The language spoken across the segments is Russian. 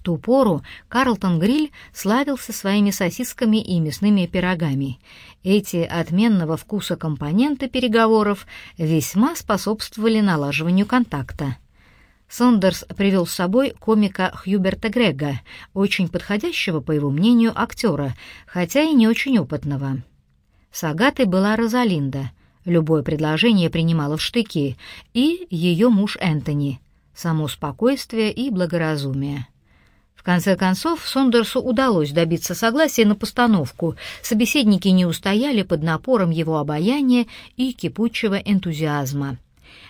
В ту пору Карлтон Гриль славился своими сосисками и мясными пирогами. Эти отменного вкуса компоненты переговоров весьма способствовали налаживанию контакта. Сондерс привел с собой комика Хьюберта Грега, очень подходящего, по его мнению, актера, хотя и не очень опытного. С Агатой была Розалинда, любое предложение принимала в штыки, и ее муж Энтони, само спокойствие и благоразумие. В конце концов, Сондерсу удалось добиться согласия на постановку. Собеседники не устояли под напором его обаяния и кипучего энтузиазма.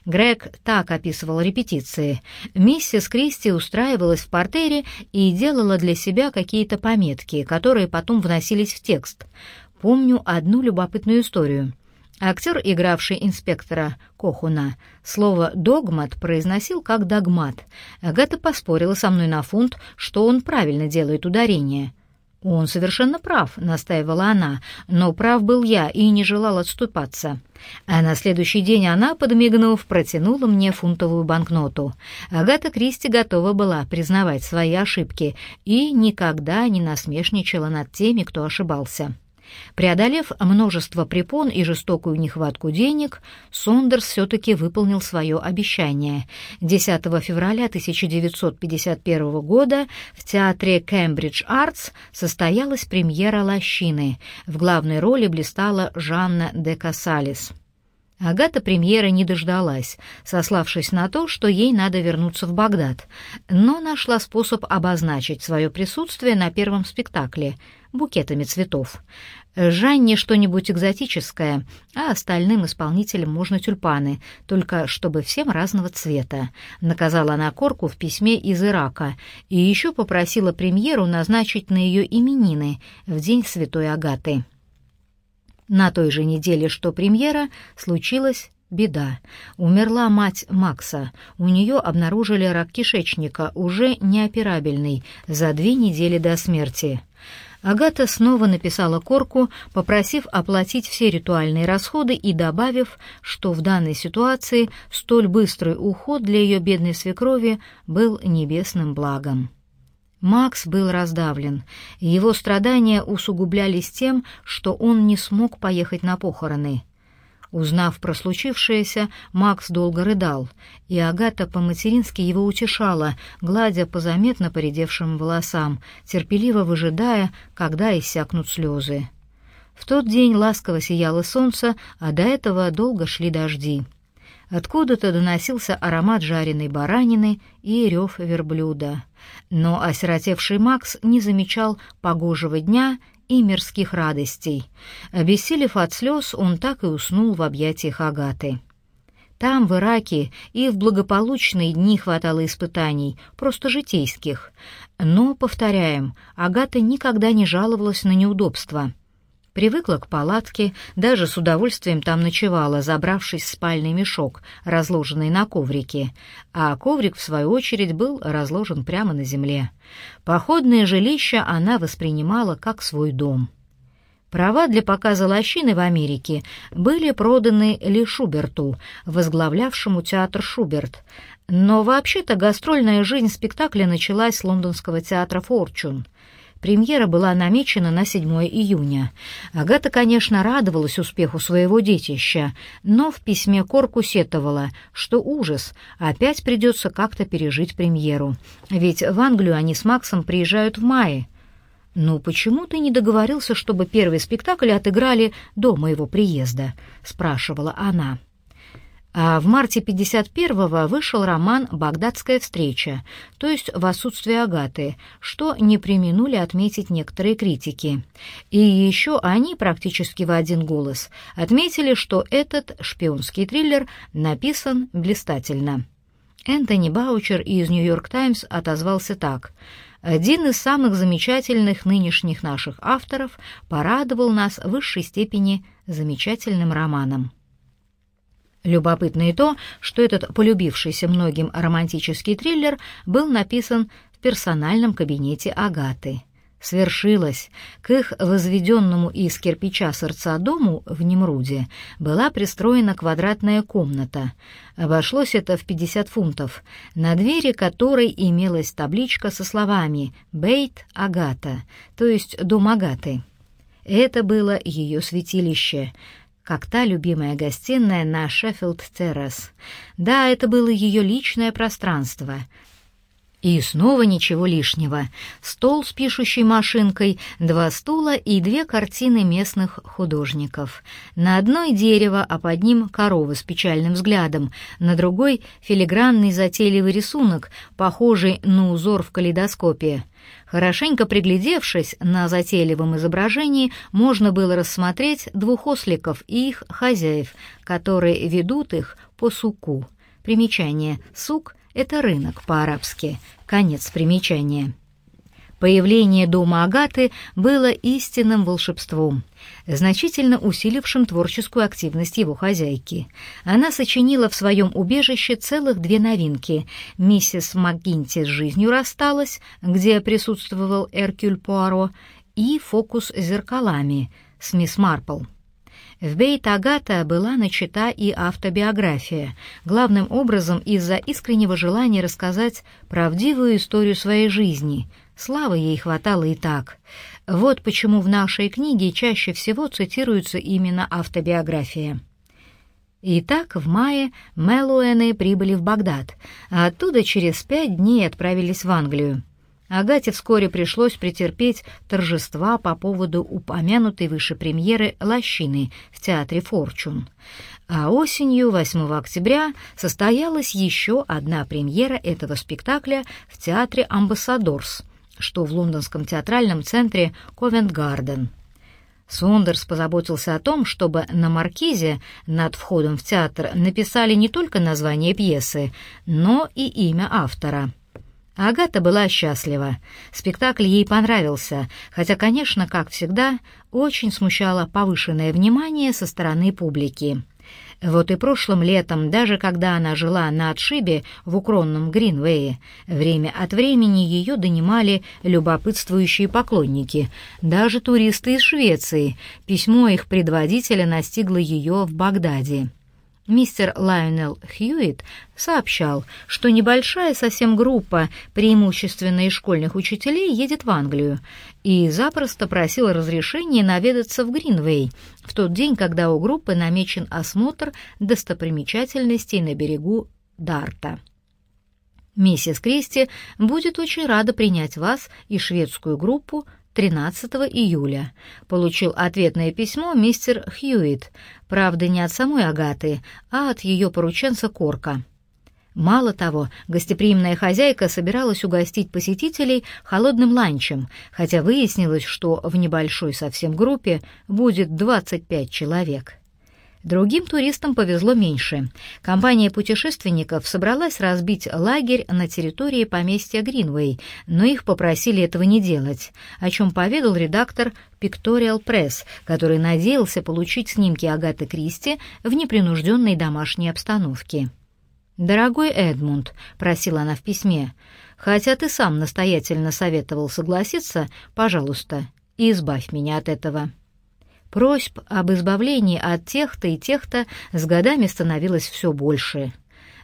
Грег так описывал репетиции. Миссис Кристи устраивалась в портере и делала для себя какие-то пометки, которые потом вносились в текст. Помню одну любопытную историю. Актер, игравший инспектора Кохуна, слово «догмат» произносил как «догмат». Агата поспорила со мной на фунт, что он правильно делает ударение. «Он совершенно прав», — настаивала она, но прав был я и не желал отступаться. А на следующий день она, подмигнув, протянула мне фунтовую банкноту. Агата Кристи готова была признавать свои ошибки и никогда не насмешничала над теми, кто ошибался. Преодолев множество препон и жестокую нехватку денег, Сондерс все-таки выполнил свое обещание. 10 февраля 1951 года в театре Кембридж Артс состоялась премьера «Лощины». В главной роли блистала Жанна де Касалис. Агата премьеры не дождалась, сославшись на то, что ей надо вернуться в Багдад, но нашла способ обозначить свое присутствие на первом спектакле букетами цветов. Жанне что-нибудь экзотическое, а остальным исполнителям можно тюльпаны, только чтобы всем разного цвета. Наказала она Корку в письме из Ирака и еще попросила премьеру назначить на ее именины в день Святой Агаты. На той же неделе, что премьера, случилась беда. Умерла мать Макса. У нее обнаружили рак кишечника, уже неоперабельный, за две недели до смерти. Агата снова написала Корку, попросив оплатить все ритуальные расходы и добавив, что в данной ситуации столь быстрый уход для ее бедной свекрови был небесным благом. Макс был раздавлен. Его страдания усугублялись тем, что он не смог поехать на похороны. Узнав про случившееся, Макс долго рыдал, и Агата по-матерински его утешала, гладя по заметно поредевшим волосам, терпеливо выжидая, когда иссякнут слезы. В тот день ласково сияло солнце, а до этого долго шли дожди. Откуда-то доносился аромат жареной баранины и рев верблюда. Но осиротевший Макс не замечал погожего дня и мирских радостей. Обессилев от слез, он так и уснул в объятиях Агаты. Там, в Ираке, и в благополучные дни хватало испытаний, просто житейских. Но, повторяем, Агата никогда не жаловалась на неудобства. Привыкла к палатке, даже с удовольствием там ночевала, забравшись в спальный мешок, разложенный на коврике, а коврик, в свою очередь, был разложен прямо на земле. Походное жилище она воспринимала как свой дом. Права для показа лощины в Америке были проданы Ли Шуберту, возглавлявшему театр Шуберт, но вообще-то гастрольная жизнь спектакля началась с лондонского театра «Форчун». Премьера была намечена на 7 июня. Агата, конечно, радовалась успеху своего детища, но в письме Корку сетовала, что ужас, опять придется как-то пережить премьеру. Ведь в Англию они с Максом приезжают в мае. «Ну почему ты не договорился, чтобы первый спектакль отыграли до моего приезда?» — спрашивала она. А в марте 51-го вышел роман «Багдадская встреча», то есть «В отсутствие Агаты», что не применули отметить некоторые критики. И еще они практически в один голос отметили, что этот шпионский триллер написан блистательно. Энтони Баучер из «Нью-Йорк Таймс» отозвался так «Один из самых замечательных нынешних наших авторов порадовал нас в высшей степени замечательным романом». Любопытно и то, что этот полюбившийся многим романтический триллер был написан в персональном кабинете Агаты. свершилось. К их возведенному из кирпича сердца дому в Немруде была пристроена квадратная комната. Обошлось это в 50 фунтов, на двери которой имелась табличка со словами «Бейт Агата», то есть «Дом Агаты». Это было ее святилище, как та любимая гостиная на Шеффилд-террас. Да, это было ее личное пространство — и снова ничего лишнего. Стол с пишущей машинкой, два стула и две картины местных художников. На одной дерево, а под ним корова с печальным взглядом, на другой филигранный затейливый рисунок, похожий на узор в калейдоскопе. Хорошенько приглядевшись на затейливом изображении, можно было рассмотреть двух осликов и их хозяев, которые ведут их по суку. Примечание «сук» Это рынок по-арабски. Конец примечания. Появление дома Агаты было истинным волшебством, значительно усилившим творческую активность его хозяйки. Она сочинила в своем убежище целых две новинки. «Миссис МакГинти с жизнью рассталась», где присутствовал Эркюль Пуаро, и «Фокус с зеркалами» с мисс Марпл. В Бейт-Агата была начата и автобиография, главным образом из-за искреннего желания рассказать правдивую историю своей жизни. Славы ей хватало и так. Вот почему в нашей книге чаще всего цитируется именно автобиография. Итак, в мае Мэллоуэны прибыли в Багдад, а оттуда через пять дней отправились в Англию. Агате вскоре пришлось претерпеть торжества по поводу упомянутой выше премьеры «Лощины» в театре «Форчун». А осенью, 8 октября, состоялась еще одна премьера этого спектакля в театре «Амбассадорс», что в лондонском театральном центре «Ковент-Гарден». Сондерс позаботился о том, чтобы на маркизе над входом в театр написали не только название пьесы, но и имя автора — Агата была счастлива. Спектакль ей понравился, хотя, конечно, как всегда, очень смущало повышенное внимание со стороны публики. Вот и прошлым летом, даже когда она жила на отшибе в укромном Гринвее, время от времени ее донимали любопытствующие поклонники, даже туристы из Швеции. Письмо их предводителя настигло ее в Багдаде. Мистер Лайонел Хьюитт сообщал, что небольшая совсем группа, преимущественно из школьных учителей, едет в Англию, и запросто просил разрешения наведаться в Гринвей в тот день, когда у группы намечен осмотр достопримечательностей на берегу Дарта. Миссис Кристи будет очень рада принять вас и шведскую группу 13 июля. Получил ответное письмо мистер Хьюитт, правда, не от самой Агаты, а от ее порученца Корка. Мало того, гостеприимная хозяйка собиралась угостить посетителей холодным ланчем, хотя выяснилось, что в небольшой совсем группе будет 25 человек. Другим туристам повезло меньше. Компания путешественников собралась разбить лагерь на территории поместья Гринвей, но их попросили этого не делать, о чем поведал редактор Pictorial Press, который надеялся получить снимки Агаты Кристи в непринужденной домашней обстановке. «Дорогой Эдмунд», — просила она в письме, — «хотя ты сам настоятельно советовал согласиться, пожалуйста, избавь меня от этого». Просьб об избавлении от тех-то и тех-то с годами становилось все больше.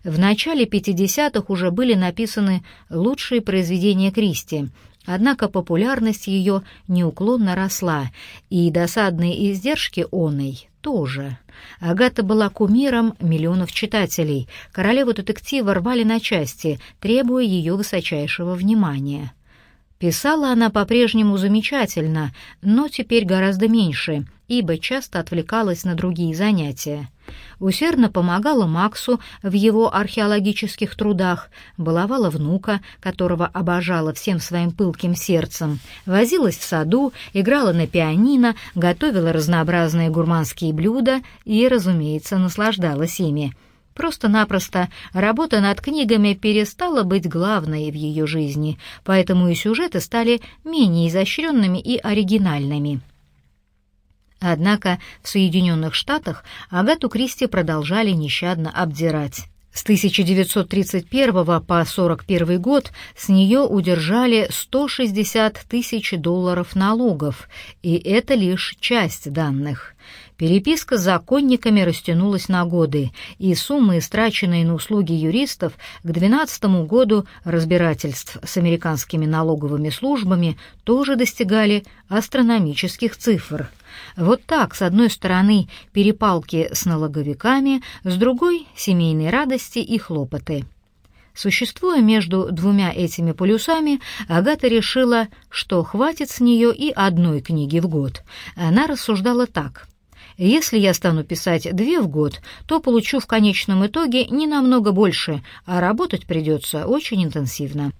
В начале 50-х уже были написаны лучшие произведения Кристи, однако популярность ее неуклонно росла, и досадные издержки оной тоже. Агата была кумиром миллионов читателей, королеву детектива рвали на части, требуя ее высочайшего внимания. Писала она по-прежнему замечательно, но теперь гораздо меньше, ибо часто отвлекалась на другие занятия. Усердно помогала Максу в его археологических трудах, баловала внука, которого обожала всем своим пылким сердцем, возилась в саду, играла на пианино, готовила разнообразные гурманские блюда и, разумеется, наслаждалась ими — Просто-напросто работа над книгами перестала быть главной в ее жизни, поэтому и сюжеты стали менее изощренными и оригинальными. Однако в Соединенных Штатах Агату Кристи продолжали нещадно обдирать. С 1931 по 1941 год с нее удержали 160 тысяч долларов налогов, и это лишь часть данных. Переписка с законниками растянулась на годы, и суммы, истраченные на услуги юристов, к 2012 году разбирательств с американскими налоговыми службами тоже достигали астрономических цифр – вот так, с одной стороны, перепалки с налоговиками, с другой — семейные радости и хлопоты. Существуя между двумя этими полюсами, Агата решила, что хватит с нее и одной книги в год. Она рассуждала так. «Если я стану писать две в год, то получу в конечном итоге не намного больше, а работать придется очень интенсивно».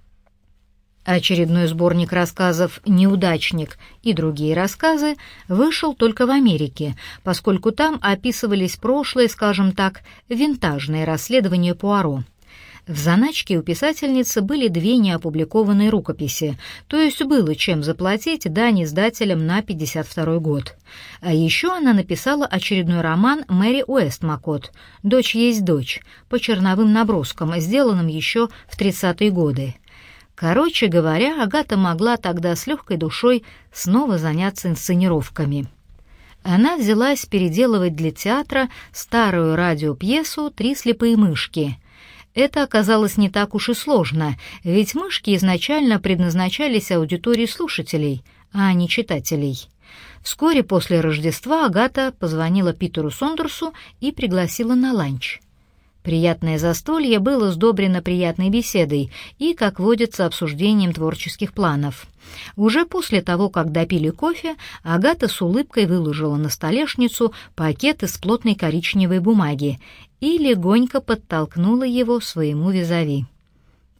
Очередной сборник рассказов «Неудачник» и другие рассказы вышел только в Америке, поскольку там описывались прошлые, скажем так, винтажные расследования Пуаро. В заначке у писательницы были две неопубликованные рукописи, то есть было чем заплатить дань издателям на 52 год. А еще она написала очередной роман Мэри Уэст Макот «Дочь есть дочь» по черновым наброскам, сделанным еще в 30-е годы. Короче говоря, Агата могла тогда с легкой душой снова заняться инсценировками. Она взялась переделывать для театра старую радиопьесу «Три слепые мышки». Это оказалось не так уж и сложно, ведь мышки изначально предназначались аудитории слушателей, а не читателей. Вскоре после Рождества Агата позвонила Питеру Сондерсу и пригласила на ланч. Приятное застолье было сдобрено приятной беседой и, как водится, обсуждением творческих планов. Уже после того, как допили кофе, Агата с улыбкой выложила на столешницу пакет из плотной коричневой бумаги и легонько подтолкнула его своему визави.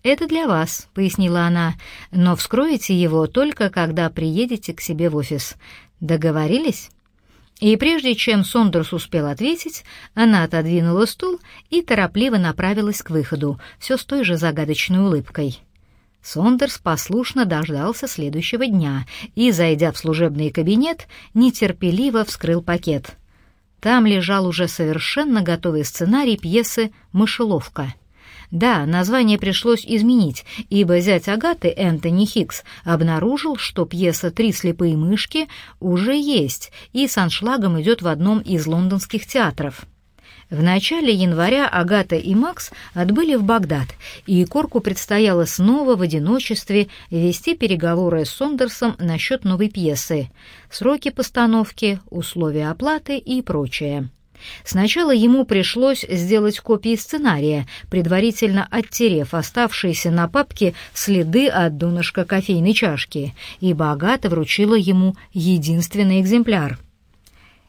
«Это для вас», — пояснила она, — «но вскроете его только, когда приедете к себе в офис. Договорились?» И прежде чем Сондерс успел ответить, она отодвинула стул и торопливо направилась к выходу, все с той же загадочной улыбкой. Сондерс послушно дождался следующего дня и, зайдя в служебный кабинет, нетерпеливо вскрыл пакет. Там лежал уже совершенно готовый сценарий пьесы «Мышеловка». Да, название пришлось изменить, ибо зять Агаты Энтони Хикс обнаружил, что пьеса «Три слепые мышки» уже есть и с аншлагом идет в одном из лондонских театров. В начале января Агата и Макс отбыли в Багдад, и Корку предстояло снова в одиночестве вести переговоры с Сондерсом насчет новой пьесы, сроки постановки, условия оплаты и прочее. Сначала ему пришлось сделать копии сценария, предварительно оттерев оставшиеся на папке следы от донышка кофейной чашки, и Агата вручила ему единственный экземпляр.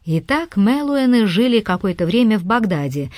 Итак, Мелуэны жили какое-то время в Багдаде,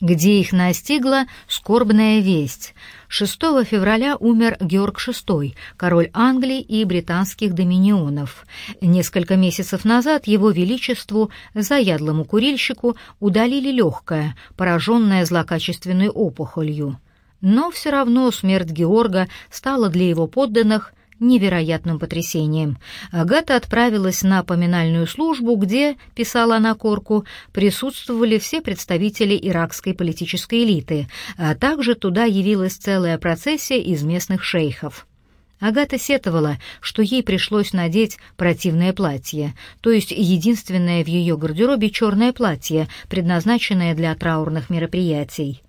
где их настигла скорбная весть. 6 февраля умер Георг VI, король Англии и британских доминионов. Несколько месяцев назад его величеству, заядлому курильщику, удалили легкое, пораженное злокачественной опухолью. Но все равно смерть Георга стала для его подданных невероятным потрясением. Агата отправилась на поминальную службу, где, писала она Корку, присутствовали все представители иракской политической элиты, а также туда явилась целая процессия из местных шейхов. Агата сетовала, что ей пришлось надеть противное платье, то есть единственное в ее гардеробе черное платье, предназначенное для траурных мероприятий.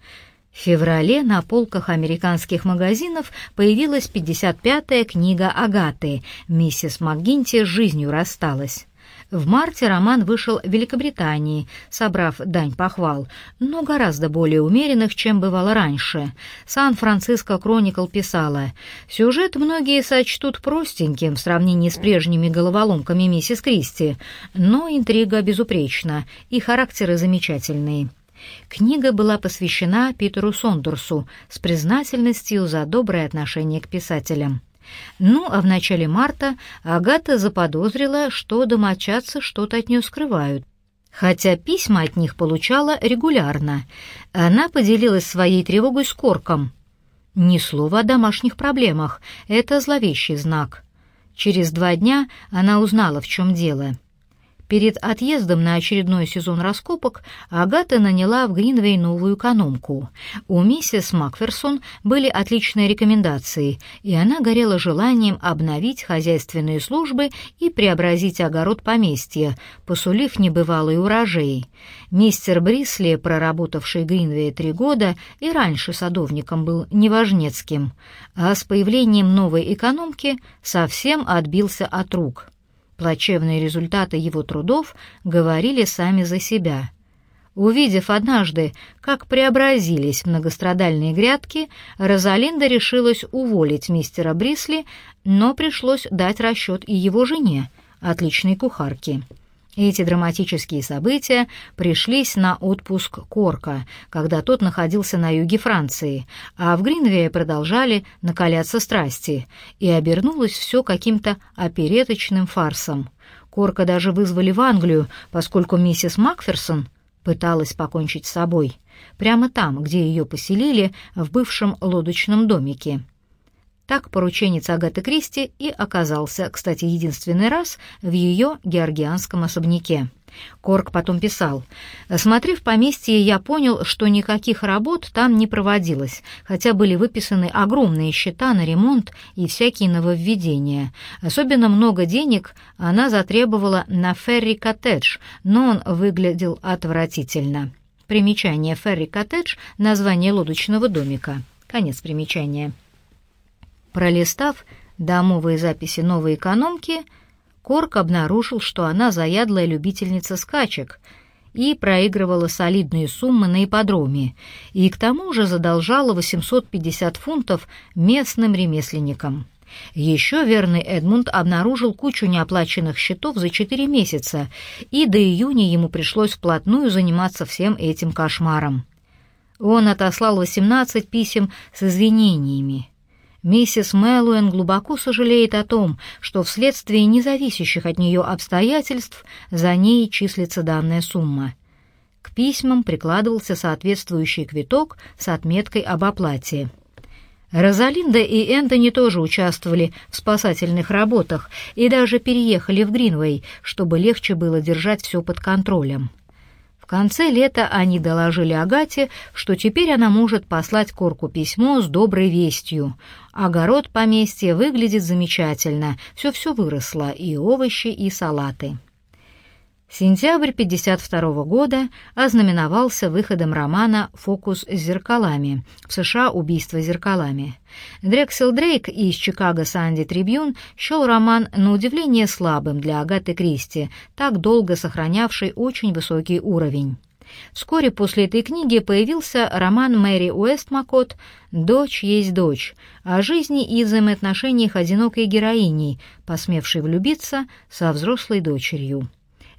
В феврале на полках американских магазинов появилась 55-я книга Агаты «Миссис МакГинти с жизнью рассталась». В марте роман вышел в Великобритании, собрав дань похвал, но гораздо более умеренных, чем бывало раньше. Сан-Франциско Кроникл писала, «Сюжет многие сочтут простеньким в сравнении с прежними головоломками миссис Кристи, но интрига безупречна и характеры замечательные». Книга была посвящена Питеру Сондерсу с признательностью за доброе отношение к писателям. Ну, а в начале марта Агата заподозрила, что домочадцы что-то от нее скрывают. Хотя письма от них получала регулярно. Она поделилась своей тревогой с Корком. Ни слова о домашних проблемах, это зловещий знак. Через два дня она узнала, в чем дело. Перед отъездом на очередной сезон раскопок Агата наняла в Гринвей новую экономку. У миссис Макферсон были отличные рекомендации, и она горела желанием обновить хозяйственные службы и преобразить огород поместья, посулив небывалые урожаи. Мистер Брисли, проработавший в Гринвее три года, и раньше садовником был неважнецким, а с появлением новой экономки совсем отбился от рук. Плачевные результаты его трудов говорили сами за себя. Увидев однажды, как преобразились многострадальные грядки, Розалинда решилась уволить мистера Брисли, но пришлось дать расчет и его жене, отличной кухарке. Эти драматические события пришлись на отпуск Корка, когда тот находился на юге Франции, а в Гринвее продолжали накаляться страсти, и обернулось все каким-то опереточным фарсом. Корка даже вызвали в Англию, поскольку миссис Макферсон пыталась покончить с собой, прямо там, где ее поселили, в бывшем лодочном домике. Так порученец Агаты Кристи и оказался, кстати, единственный раз в ее георгианском особняке. Корк потом писал, «Смотрев поместье, я понял, что никаких работ там не проводилось, хотя были выписаны огромные счета на ремонт и всякие нововведения. Особенно много денег она затребовала на Ферри-коттедж, но он выглядел отвратительно». Примечание Ферри-коттедж — название лодочного домика. Конец примечания. Пролистав домовые записи новой экономки, Корк обнаружил, что она заядлая любительница скачек и проигрывала солидные суммы на ипподроме, и к тому же задолжала 850 фунтов местным ремесленникам. Еще верный Эдмунд обнаружил кучу неоплаченных счетов за четыре месяца, и до июня ему пришлось вплотную заниматься всем этим кошмаром. Он отослал 18 писем с извинениями. Миссис Мэллоуэн глубоко сожалеет о том, что вследствие независящих от нее обстоятельств за ней числится данная сумма. К письмам прикладывался соответствующий квиток с отметкой об оплате. Розалинда и Энтони тоже участвовали в спасательных работах и даже переехали в Гринвей, чтобы легче было держать все под контролем конце лета они доложили Агате, что теперь она может послать Корку письмо с доброй вестью. Огород поместья выглядит замечательно, все-все выросло, и овощи, и салаты. Сентябрь 52 года ознаменовался выходом романа «Фокус с зеркалами» в США «Убийство зеркалами». Дрексел Дрейк из «Чикаго Санди Трибьюн» счел роман на удивление слабым для Агаты Кристи, так долго сохранявший очень высокий уровень. Вскоре после этой книги появился роман Мэри Уэстмакот «Дочь есть дочь» о жизни и взаимоотношениях одинокой героини, посмевшей влюбиться со взрослой дочерью.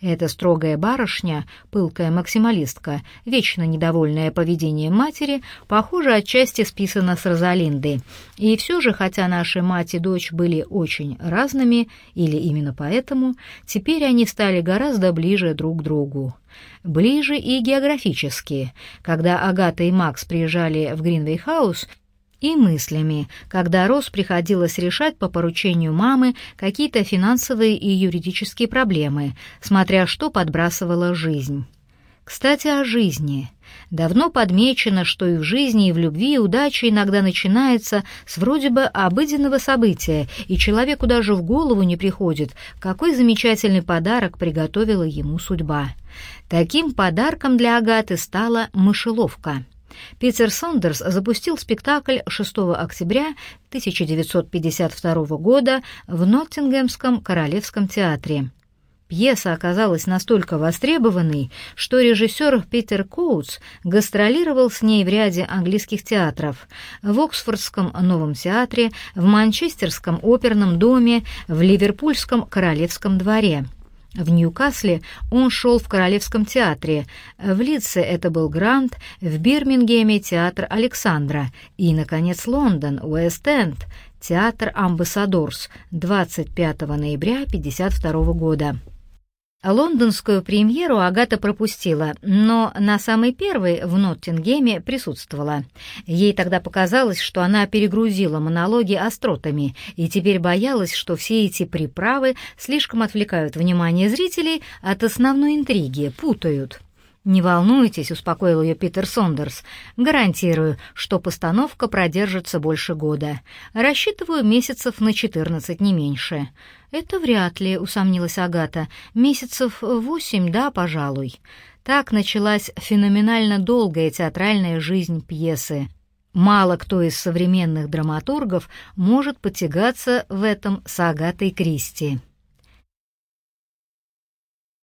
Эта строгая барышня, пылкая максималистка, вечно недовольная поведением матери, похоже, отчасти списана с Розалинды. И все же, хотя наши мать и дочь были очень разными, или именно поэтому, теперь они стали гораздо ближе друг к другу. Ближе и географически. Когда Агата и Макс приезжали в Гринвей-хаус, и мыслями, когда Рос приходилось решать по поручению мамы какие-то финансовые и юридические проблемы, смотря что подбрасывала жизнь. Кстати, о жизни. Давно подмечено, что и в жизни, и в любви удача иногда начинается с вроде бы обыденного события, и человеку даже в голову не приходит, какой замечательный подарок приготовила ему судьба. Таким подарком для Агаты стала мышеловка — Питер Сондерс запустил спектакль 6 октября 1952 года в Ноттингемском Королевском театре. Пьеса оказалась настолько востребованной, что режиссер Питер Коутс гастролировал с ней в ряде английских театров в Оксфордском Новом театре, в Манчестерском оперном доме, в Ливерпульском Королевском дворе. В Ньюкасле он шел в Королевском театре, в Лидсе это был Грант, в Бирмингеме театр Александра и, наконец, Лондон, Уэст-Энд, театр Амбассадорс 25 ноября 1952 года. Лондонскую премьеру Агата пропустила, но на самой первой в Ноттингеме присутствовала. Ей тогда показалось, что она перегрузила монологи остротами и теперь боялась, что все эти приправы слишком отвлекают внимание зрителей от основной интриги, путают. «Не волнуйтесь», — успокоил ее Питер Сондерс. «Гарантирую, что постановка продержится больше года. Рассчитываю месяцев на четырнадцать, не меньше». «Это вряд ли», — усомнилась Агата. «Месяцев восемь, да, пожалуй». Так началась феноменально долгая театральная жизнь пьесы. Мало кто из современных драматургов может потягаться в этом с Агатой Кристи.